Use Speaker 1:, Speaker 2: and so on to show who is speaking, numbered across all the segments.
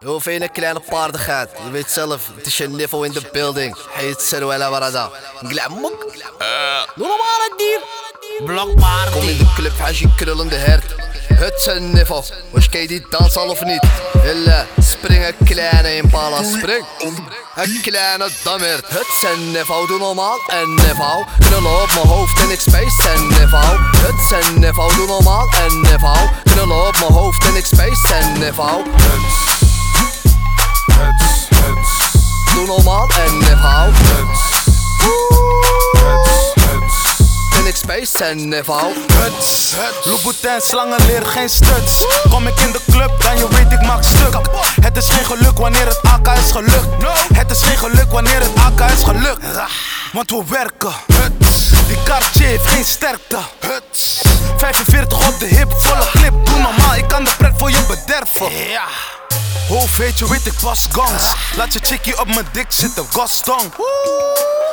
Speaker 1: Heel veel kleine paardigheid. Je weet zelf, het is je niveau in de building. Heet Seruela Barada. Glamok. Doe normaal het dier. Kom in de club, als je krullende hert. Het is een niveau. Was je die dans al of niet? Hille, spring een kleine impala, spring. Een kleine dammert. Het is een niveau, doe normaal een niveau. Knullen op mijn hoofd en ik space een niveau. Het is een niveau, doe normaal een niveau. Knullen op mijn hoofd en ik space een niveau. En en niveau.
Speaker 2: huts. Louboutin slangen leren geen stuts. Kom ik in de club, dan je weet ik maak stuk. Het is geen geluk wanneer het AK is gelukt. Het is geen geluk wanneer het AK is gelukt. Want we werken. Huts. Die Cartier heeft geen sterkte. Huts. 45 op de hip, volle clip. Doe normaal, ik kan de pret voor je bederven. Ja. Hoofd weet je, weet ik pas gangs. Laat je chickie op mijn dik zitten, Gaston.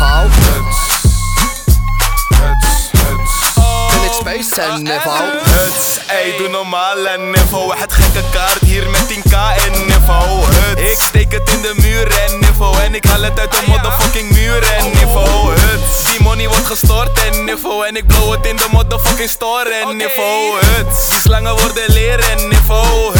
Speaker 1: niveau.
Speaker 2: huts, huts, huts.
Speaker 1: En space niveau.
Speaker 3: Huts, ey, doe normaal en niveau. Het gekke kaart hier met 10k en niveau. Huts, ik steek het in de muur en niveau. En ik haal het uit de motherfucking muur en niveau. Huts, die money wordt gestort en niveau. En ik blow het in de motherfucking store en niveau. Huts, die slangen worden leren en niveau.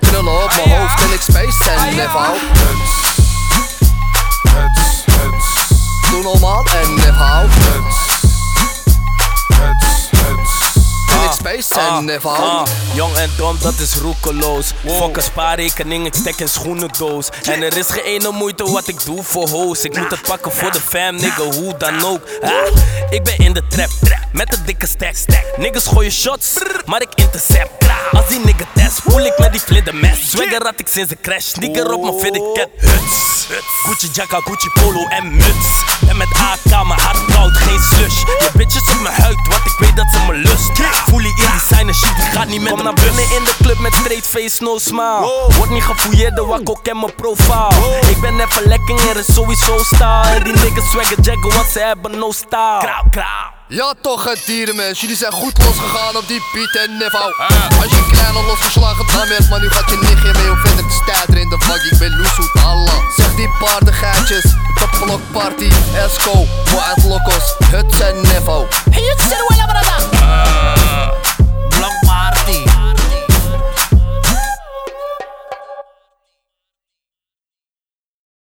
Speaker 1: Knullen op mijn hoofd en ik space een niveau.
Speaker 2: Huts, huts, huts,
Speaker 1: Doe normaal een niveau.
Speaker 2: huts, huts, huts.
Speaker 1: En ik space een niveau.
Speaker 4: Ah, jong en dom, dat is roekeloos. Fuck een spaarrekening, ik stek in schoenendoos. En er is geen ene moeite wat ik doe voor hoes. Ik moet het pakken voor de fam, nigga, hoe dan ook. Ah, ik ben in de trap, met een dikke stack. Niggas gooien shots, maar ik Als die nigga test, voel ik met die vlindermes. Swagger had ik sinds de crash, sneaker op mijn fitted cat. Huts, Gucci jacka, Gucci polo en muts. En met AK, met Kom naar binnen in de club met straight face, no smile. Word niet gefouilleerd, de wakko ken mijn profile. Ik ben even lekker, er is sowieso style. En die niggas swagger jaggen, want ze hebben no style. Krauw, krauw.
Speaker 1: Ja toch het dierenmens, jullie zijn goed losgegaan op die Piet en niveau Als je kleine losgeslagen dan bent, maar nu gaat je nichtje mee om verder te stijden in de vak Ik ben Loesoet Allah, zeg die paardengeitjes, de blokparty, Esco, Wild Locos, het zijn niveau
Speaker 5: Hey, it's Seruela Barada.